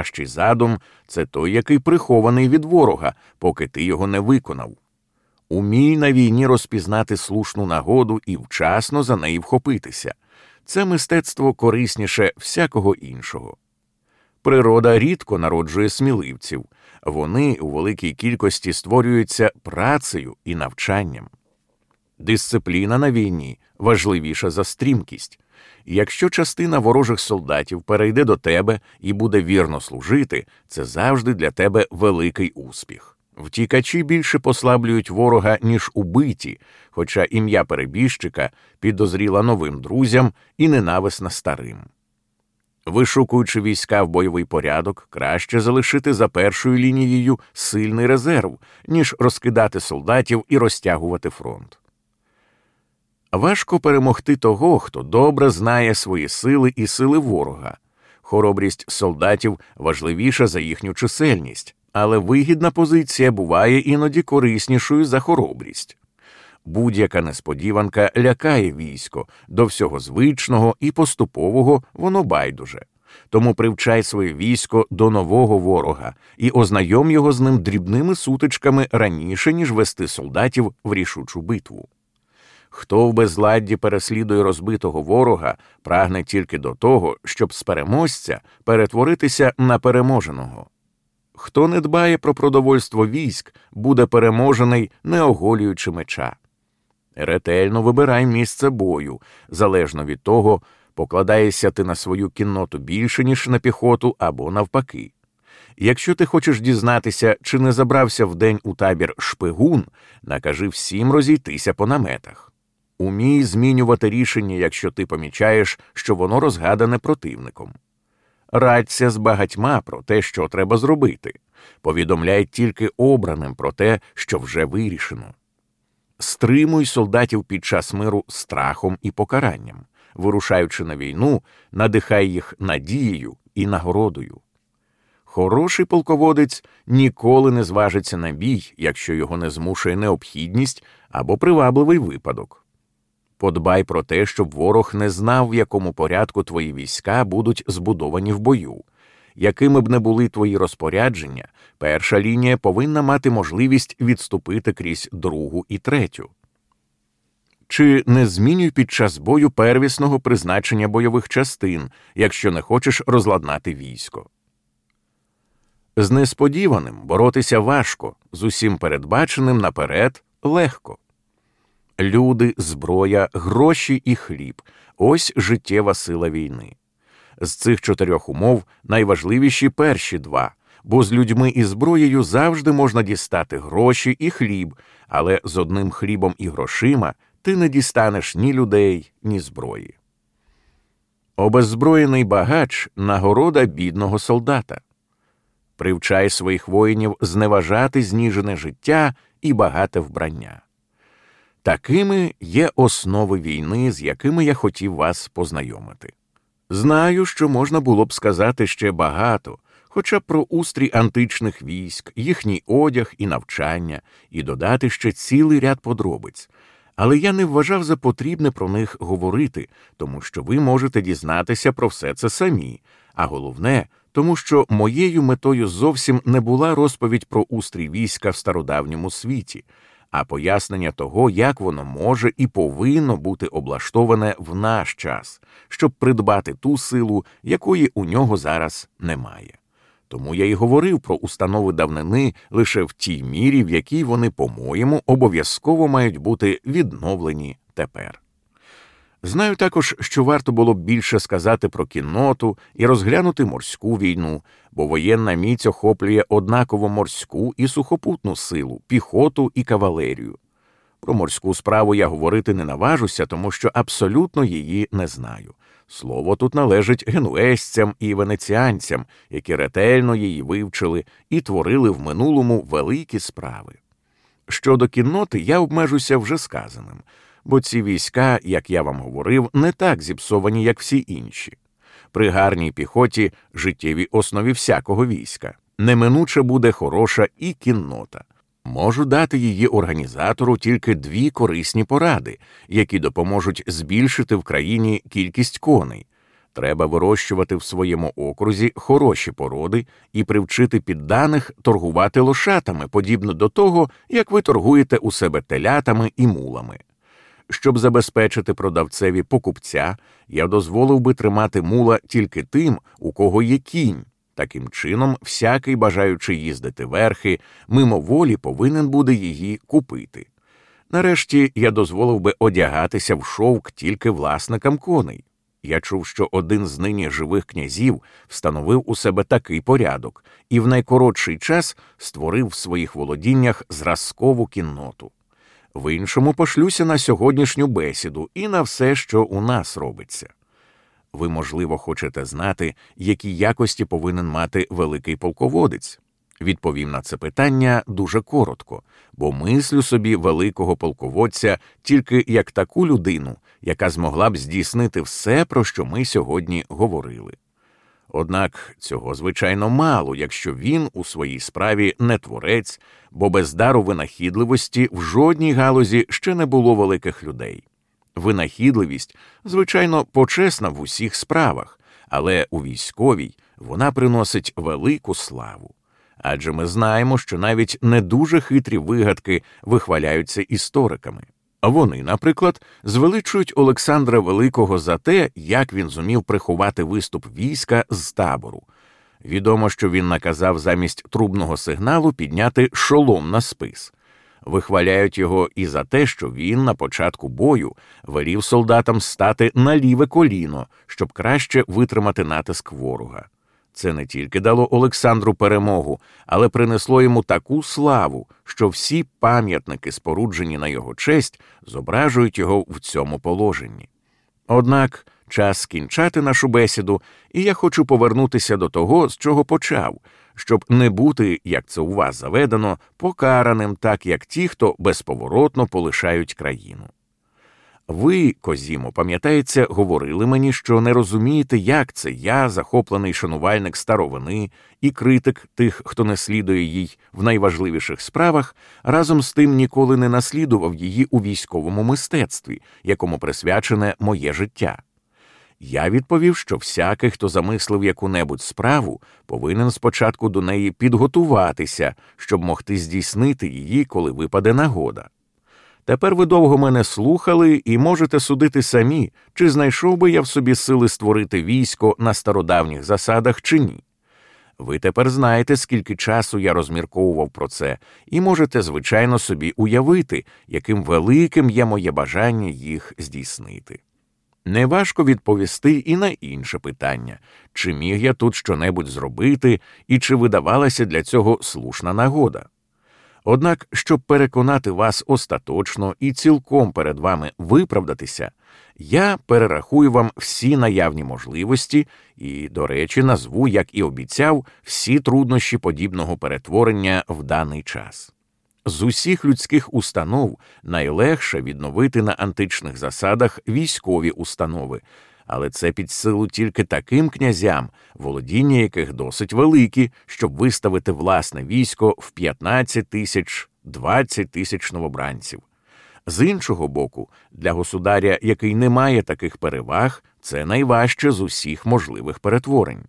найкращий задум це той, який прихований від ворога, поки ти його не виконав. Умій на війні розпізнати слушну нагоду і вчасно за неї вхопитися. Це мистецтво корисніше всякого іншого. Природа рідко народжує сміливців, вони у великій кількості створюються працею і навчанням. Дисципліна на війні важливіша за стрімкість. Якщо частина ворожих солдатів перейде до тебе і буде вірно служити, це завжди для тебе великий успіх. Втікачі більше послаблюють ворога, ніж убиті, хоча ім'я перебіжчика підозріла новим друзям і ненависна старим. Вишукуючи війська в бойовий порядок, краще залишити за першою лінією сильний резерв, ніж розкидати солдатів і розтягувати фронт. Важко перемогти того, хто добре знає свої сили і сили ворога. Хоробрість солдатів важливіша за їхню чисельність, але вигідна позиція буває іноді кориснішою за хоробрість. Будь-яка несподіванка лякає військо, до всього звичного і поступового воно байдуже. Тому привчай своє військо до нового ворога і ознайом його з ним дрібними сутичками раніше, ніж вести солдатів в рішучу битву. Хто в безладді переслідує розбитого ворога, прагне тільки до того, щоб з переможця перетворитися на переможеного. Хто не дбає про продовольство військ, буде переможений, не оголюючи меча. Ретельно вибирай місце бою, залежно від того, покладаєшся ти на свою кінноту більше, ніж на піхоту або навпаки. Якщо ти хочеш дізнатися, чи не забрався вдень у табір шпигун, накажи всім розійтися по наметах. Умій змінювати рішення, якщо ти помічаєш, що воно розгадане противником. Радься з багатьма про те, що треба зробити, повідомляй тільки обраним про те, що вже вирішено. Стримуй солдатів під час миру страхом і покаранням, вирушаючи на війну, надихай їх надією і нагородою. Хороший полководець ніколи не зважиться на бій, якщо його не змушує необхідність або привабливий випадок. Подбай про те, щоб ворог не знав, в якому порядку твої війська будуть збудовані в бою. Якими б не були твої розпорядження, перша лінія повинна мати можливість відступити крізь другу і третю. Чи не змінюй під час бою первісного призначення бойових частин, якщо не хочеш розладнати військо. З несподіваним боротися важко, з усім передбаченим наперед легко. Люди, зброя, гроші і хліб ось життєва сила війни. З цих чотирьох умов найважливіші перші два, бо з людьми і зброєю завжди можна дістати гроші і хліб, але з одним хлібом і грошима ти не дістанеш ні людей, ні зброї. Обеззброєний багач нагорода бідного солдата. Привчай своїх воїнів зневажати зніжене життя і багате вбрання. Такими є основи війни, з якими я хотів вас познайомити. Знаю, що можна було б сказати ще багато, хоча б про устрій античних військ, їхній одяг і навчання, і додати ще цілий ряд подробиць, але я не вважав за потрібне про них говорити, тому що ви можете дізнатися про все це самі, а головне, тому що моєю метою зовсім не була розповідь про устрій війська в стародавньому світі а пояснення того, як воно може і повинно бути облаштоване в наш час, щоб придбати ту силу, якої у нього зараз немає. Тому я й говорив про установи давнини лише в тій мірі, в якій вони, по-моєму, обов'язково мають бути відновлені тепер. Знаю також, що варто було б більше сказати про кінноту і розглянути морську війну, бо воєнна міць охоплює однаково морську і сухопутну силу, піхоту і кавалерію. Про морську справу я говорити не наважуся, тому що абсолютно її не знаю. Слово тут належить генуесцям і венеціанцям, які ретельно її вивчили і творили в минулому великі справи. Щодо кінноти, я обмежуся вже сказаним бо ці війська, як я вам говорив, не так зіпсовані, як всі інші. При гарній піхоті життєвій основі всякого війська неминуче буде хороша і кіннота. Можу дати її організатору тільки дві корисні поради, які допоможуть збільшити в країні кількість коней. Треба вирощувати в своєму окрузі хороші породи і привчити підданих торгувати лошатами, подібно до того, як ви торгуєте у себе телятами і мулами. Щоб забезпечити продавцеві покупця, я дозволив би тримати мула тільки тим, у кого є кінь. Таким чином, всякий, бажаючи їздити верхи, мимоволі повинен буде її купити. Нарешті я дозволив би одягатися в шовк тільки власникам коней. Я чув, що один з нині живих князів встановив у себе такий порядок і в найкоротший час створив в своїх володіннях зразкову кінноту. В іншому пошлюся на сьогоднішню бесіду і на все, що у нас робиться. Ви, можливо, хочете знати, які якості повинен мати великий полководець. Відповім на це питання дуже коротко, бо мислю собі великого полководця тільки як таку людину, яка змогла б здійснити все, про що ми сьогодні говорили. Однак цього звичайно мало, якщо він у своїй справі не творець, бо без дару винахідливості в жодній галузі ще не було великих людей. Винахідливість, звичайно, почесна в усіх справах, але у військовій вона приносить велику славу. Адже ми знаємо, що навіть не дуже хитрі вигадки вихваляються істориками. Вони, наприклад, звеличують Олександра Великого за те, як він зумів приховати виступ війська з табору. Відомо, що він наказав замість трубного сигналу підняти шолом на спис. Вихваляють його і за те, що він на початку бою велів солдатам стати на ліве коліно, щоб краще витримати натиск ворога. Це не тільки дало Олександру перемогу, але принесло йому таку славу, що всі пам'ятники, споруджені на його честь, зображують його в цьому положенні. Однак час скінчати нашу бесіду, і я хочу повернутися до того, з чого почав, щоб не бути, як це у вас заведено, покараним, так як ті, хто безповоротно полишають країну. Ви, Козімо, пам'ятається, говорили мені, що не розумієте, як це я, захоплений шанувальник старовини і критик тих, хто не слідує їй в найважливіших справах, разом з тим ніколи не наслідував її у військовому мистецтві, якому присвячене моє життя. Я відповів, що всякий, хто замислив яку-небудь справу, повинен спочатку до неї підготуватися, щоб могти здійснити її, коли випаде нагода. Тепер ви довго мене слухали і можете судити самі, чи знайшов би я в собі сили створити військо на стародавніх засадах чи ні. Ви тепер знаєте, скільки часу я розмірковував про це, і можете, звичайно, собі уявити, яким великим є моє бажання їх здійснити. Неважко відповісти і на інше питання чи міг я тут щонебудь зробити, і чи видавалася для цього слушна нагода. Однак, щоб переконати вас остаточно і цілком перед вами виправдатися, я перерахую вам всі наявні можливості і, до речі, назву, як і обіцяв, всі труднощі подібного перетворення в даний час. З усіх людських установ найлегше відновити на античних засадах військові установи, але це під силу тільки таким князям, володіння яких досить великі, щоб виставити власне військо в 15 тисяч 20 тисяч новобранців. З іншого боку, для государя, який не має таких переваг, це найважче з усіх можливих перетворень.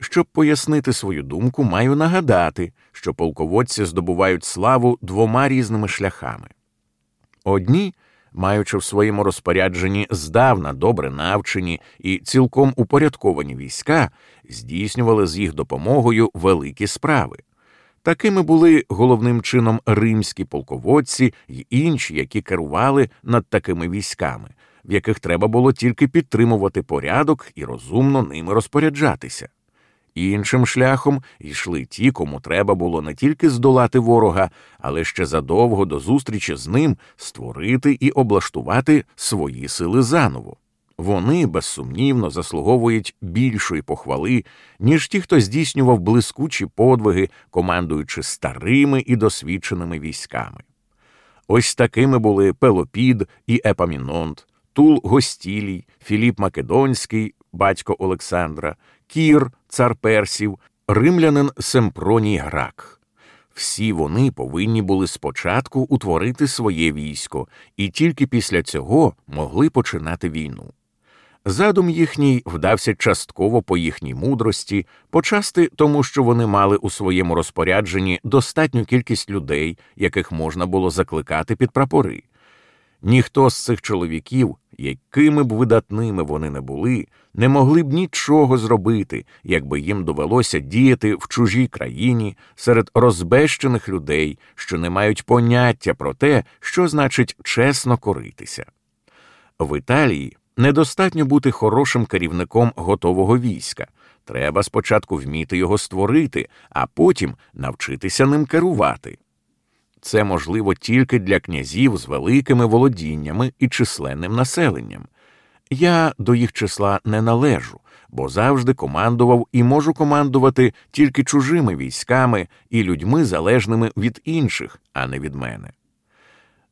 Щоб пояснити свою думку, маю нагадати, що полководці здобувають славу двома різними шляхами. Одні – маючи в своєму розпорядженні здавна добре навчені і цілком упорядковані війська, здійснювали з їх допомогою великі справи. Такими були головним чином римські полководці й інші, які керували над такими військами, в яких треба було тільки підтримувати порядок і розумно ними розпоряджатися. Іншим шляхом йшли ті, кому треба було не тільки здолати ворога, але ще задовго до зустрічі з ним створити і облаштувати свої сили заново. Вони безсумнівно заслуговують більшої похвали, ніж ті, хто здійснював блискучі подвиги, командуючи старими і досвідченими військами. Ось такими були Пелопід і Епамінонт, Тул Гостілій, Філіп Македонський, батько Олександра, Кір, цар персів, римлянин Семпроній Грак. Всі вони повинні були спочатку утворити своє військо і тільки після цього могли починати війну. Задум їхній вдався частково по їхній мудрості, почасти тому, що вони мали у своєму розпорядженні достатню кількість людей, яких можна було закликати під прапори. Ніхто з цих чоловіків, якими б видатними вони не були, не могли б нічого зробити, якби їм довелося діяти в чужій країні серед розбещених людей, що не мають поняття про те, що значить чесно коритися. В Італії недостатньо бути хорошим керівником готового війська. Треба спочатку вміти його створити, а потім навчитися ним керувати. Це можливо тільки для князів з великими володіннями і численним населенням. Я до їх числа не належу, бо завжди командував і можу командувати тільки чужими військами і людьми залежними від інших, а не від мене.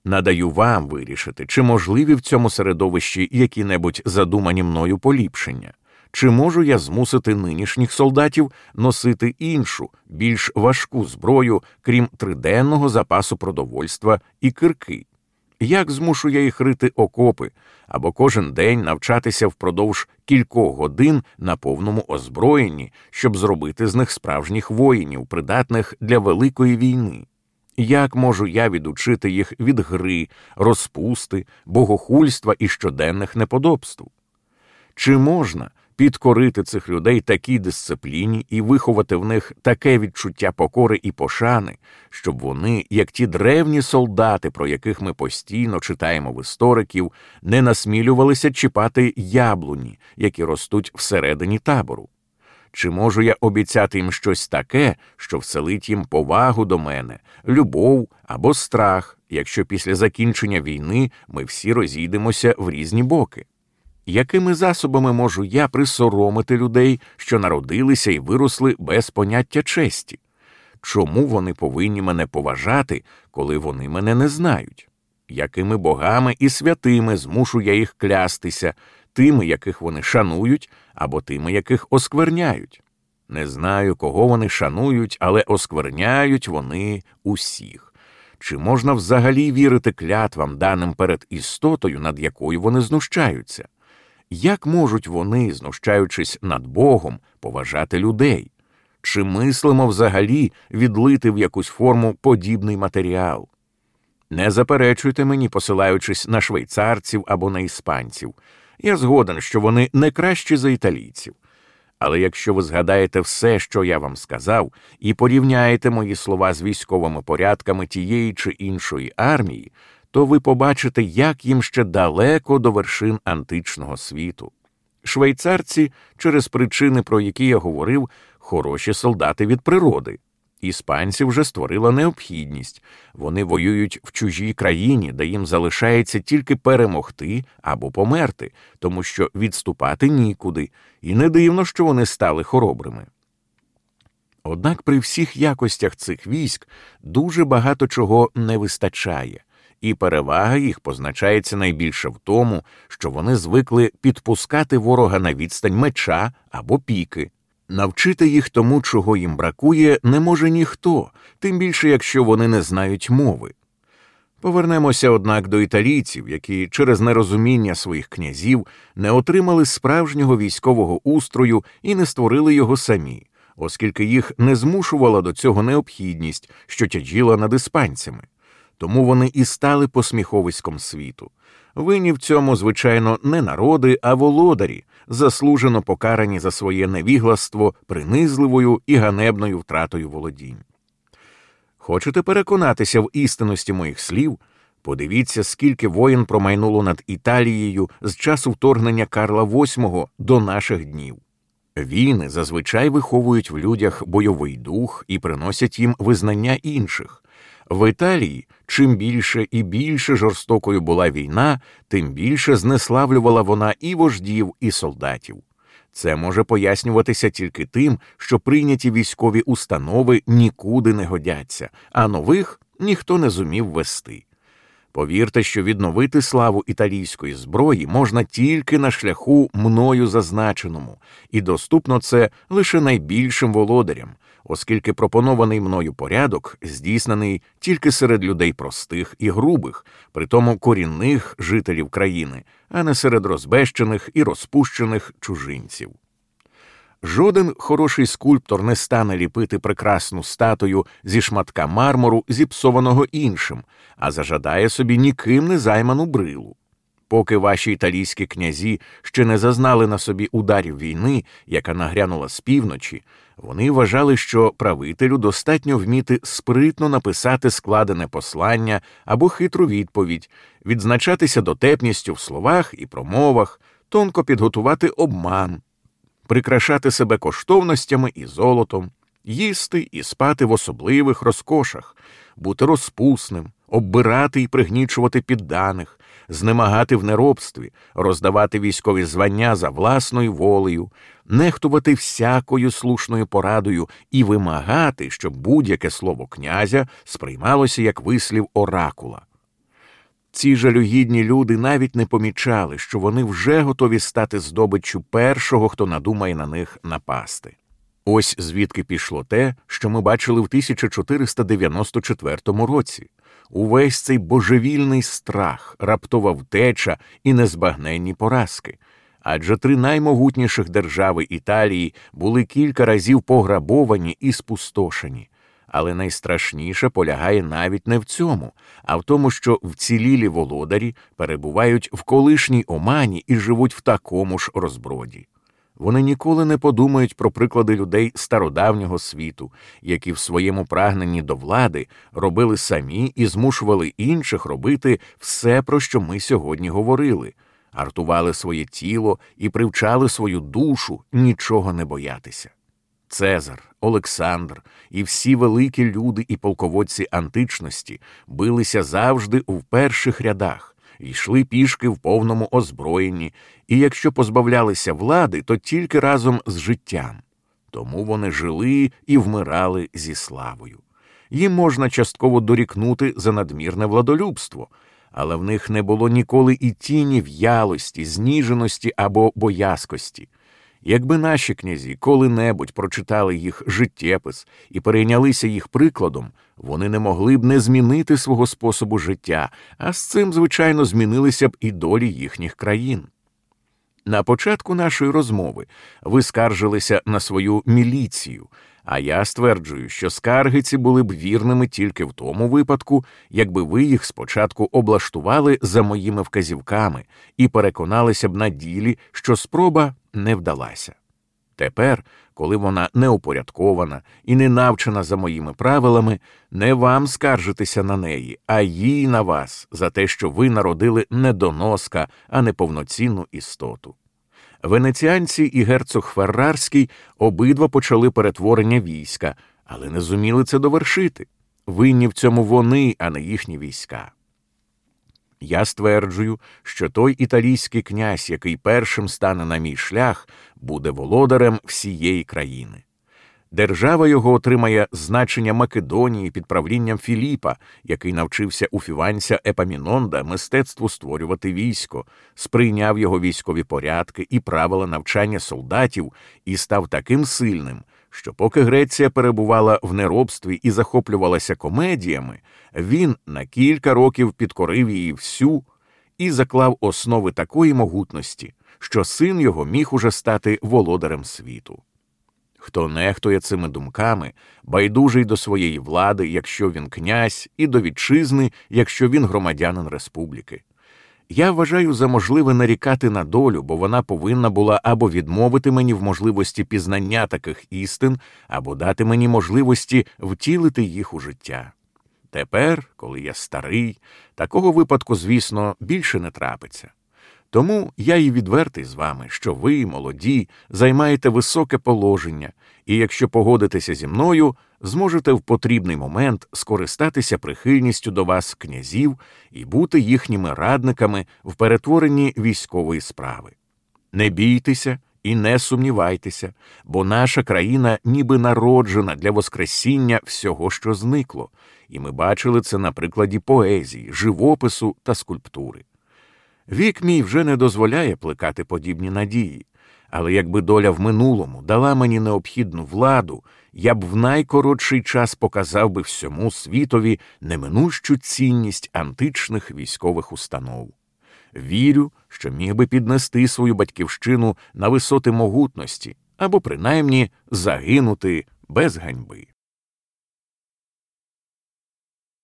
Надаю вам вирішити, чи можливі в цьому середовищі які-небудь задумані мною поліпшення. Чи можу я змусити нинішніх солдатів носити іншу, більш важку зброю, крім триденного запасу продовольства і кирки? Як змушу я їх рити окопи або кожен день навчатися впродовж кількох годин на повному озброєнні, щоб зробити з них справжніх воїнів, придатних для великої війни? Як можу я відучити їх від гри, розпусти, богохульства і щоденних неподобств? Чи можна підкорити цих людей такій дисципліні і виховати в них таке відчуття покори і пошани, щоб вони, як ті древні солдати, про яких ми постійно читаємо в істориків, не насмілювалися чіпати яблуні, які ростуть всередині табору? Чи можу я обіцяти їм щось таке, що вселить їм повагу до мене, любов або страх, якщо після закінчення війни ми всі розійдемося в різні боки? Якими засобами можу я присоромити людей, що народилися і виросли без поняття честі? Чому вони повинні мене поважати, коли вони мене не знають? Якими богами і святими змушу я їх клястися, тими, яких вони шанують, або тими, яких оскверняють? Не знаю, кого вони шанують, але оскверняють вони усіх. Чи можна взагалі вірити клятвам, даним перед істотою, над якою вони знущаються? Як можуть вони, знущаючись над Богом, поважати людей? Чи мислимо взагалі відлити в якусь форму подібний матеріал? Не заперечуйте мені, посилаючись на швейцарців або на іспанців. Я згоден, що вони не кращі за італійців. Але якщо ви згадаєте все, що я вам сказав, і порівняєте мої слова з військовими порядками тієї чи іншої армії, то ви побачите, як їм ще далеко до вершин античного світу. Швейцарці, через причини, про які я говорив, хороші солдати від природи. Іспанці вже створила необхідність вони воюють в чужій країні, де їм залишається тільки перемогти або померти, тому що відступати нікуди, і не дивно, що вони стали хоробрими. Однак при всіх якостях цих військ дуже багато чого не вистачає і перевага їх позначається найбільше в тому, що вони звикли підпускати ворога на відстань меча або піки. Навчити їх тому, чого їм бракує, не може ніхто, тим більше якщо вони не знають мови. Повернемося, однак, до італійців, які через нерозуміння своїх князів не отримали справжнього військового устрою і не створили його самі, оскільки їх не змушувала до цього необхідність, що тяжіла над іспанцями тому вони і стали посміховиськом світу. Винні в цьому, звичайно, не народи, а володарі, заслужено покарані за своє невігластво принизливою і ганебною втратою володінь. Хочете переконатися в істинності моїх слів? Подивіться, скільки воїн промайнуло над Італією з часу вторгнення Карла VIII до наших днів. Війни зазвичай виховують в людях бойовий дух і приносять їм визнання інших. В Італії чим більше і більше жорстокою була війна, тим більше знеславлювала вона і вождів, і солдатів. Це може пояснюватися тільки тим, що прийняті військові установи нікуди не годяться, а нових ніхто не зумів вести. Повірте, що відновити славу італійської зброї можна тільки на шляху мною зазначеному, і доступно це лише найбільшим володарям, оскільки пропонований мною порядок здійснений тільки серед людей простих і грубих, притому корінних жителів країни, а не серед розбещених і розпущених чужинців. Жоден хороший скульптор не стане ліпити прекрасну статую зі шматка мармуру, зіпсованого іншим, а зажадає собі ніким не займану брилу. Поки ваші італійські князі ще не зазнали на собі ударів війни, яка нагрянула з півночі, вони вважали, що правителю достатньо вміти спритно написати складене послання або хитру відповідь, відзначатися дотепністю в словах і промовах, тонко підготувати обман, прикрашати себе коштовностями і золотом, їсти і спати в особливих розкошах, бути розпусним, оббирати і пригнічувати підданих, знемагати в неробстві, роздавати військові звання за власною волею, нехтувати всякою слушною порадою і вимагати, щоб будь-яке слово князя сприймалося як вислів оракула. Ці жалюгідні люди навіть не помічали, що вони вже готові стати здобиччю першого, хто надумає на них напасти. Ось звідки пішло те, що ми бачили в 1494 році. Увесь цей божевільний страх, раптова втеча і незбагненні поразки. Адже три наймогутніших держави Італії були кілька разів пограбовані і спустошені. Але найстрашніше полягає навіть не в цьому, а в тому, що вцілілі володарі перебувають в колишній омані і живуть в такому ж розброді. Вони ніколи не подумають про приклади людей стародавнього світу, які в своєму прагненні до влади робили самі і змушували інших робити все, про що ми сьогодні говорили, артували своє тіло і привчали свою душу нічого не боятися. Цезар, Олександр і всі великі люди і полководці античності билися завжди у перших рядах, йшли пішки в повному озброєнні, і якщо позбавлялися влади, то тільки разом з життям. Тому вони жили і вмирали зі славою. Їм можна частково дорікнути за надмірне владолюбство, але в них не було ніколи і тіні в'ялості, зніженості або боязкості. Якби наші князі коли-небудь прочитали їх життєпис і перейнялися їх прикладом, вони не могли б не змінити свого способу життя, а з цим, звичайно, змінилися б і долі їхніх країн. На початку нашої розмови ви скаржилися на свою міліцію, а я стверджую, що скарги ці були б вірними тільки в тому випадку, якби ви їх спочатку облаштували за моїми вказівками і переконалися б на ділі, що спроба не вдалася. Тепер, коли вона неупорядкована і не навчена за моїми правилами, не вам скаржитися на неї, а їй на вас за те, що ви народили не доноска, а не повноцінну істоту. Венеціанці і герцог Феррарський обидва почали перетворення війська, але не зуміли це довершити. Винні в цьому вони, а не їхні війська. Я стверджую, що той італійський князь, який першим стане на мій шлях, буде володарем всієї країни. Держава його отримає значення Македонії під правлінням Філіпа, який навчився у фіванця Епамінонда мистецтву створювати військо, сприйняв його військові порядки і правила навчання солдатів і став таким сильним, що поки Греція перебувала в неробстві і захоплювалася комедіями, він на кілька років підкорив її всю і заклав основи такої могутності, що син його міг уже стати володарем світу. Хто нехтує цими думками, байдужий до своєї влади, якщо він князь, і до вітчизни, якщо він громадянин республіки. Я вважаю за можливе нарікати на долю, бо вона повинна була або відмовити мені в можливості пізнання таких істин, або дати мені можливості втілити їх у життя. Тепер, коли я старий, такого випадку, звісно, більше не трапиться. Тому я і відвертий з вами, що ви, молоді, займаєте високе положення, і якщо погодитеся зі мною, зможете в потрібний момент скористатися прихильністю до вас князів і бути їхніми радниками в перетворенні військової справи. Не бійтеся І не сумнівайтеся, бо наша країна ніби народжена для Воскресіння всього, що зникло, і ми бачили це на прикладі поезії, живопису та скульптури. Вік мій вже не дозволяє плекати подібні надії, але якби доля в минулому дала мені необхідну владу, я б в найкоротший час показав би всьому світові неминущу цінність античних військових установ. Вірю, що міг би піднести свою батьківщину на висоти могутності або принаймні загинути без ганьби.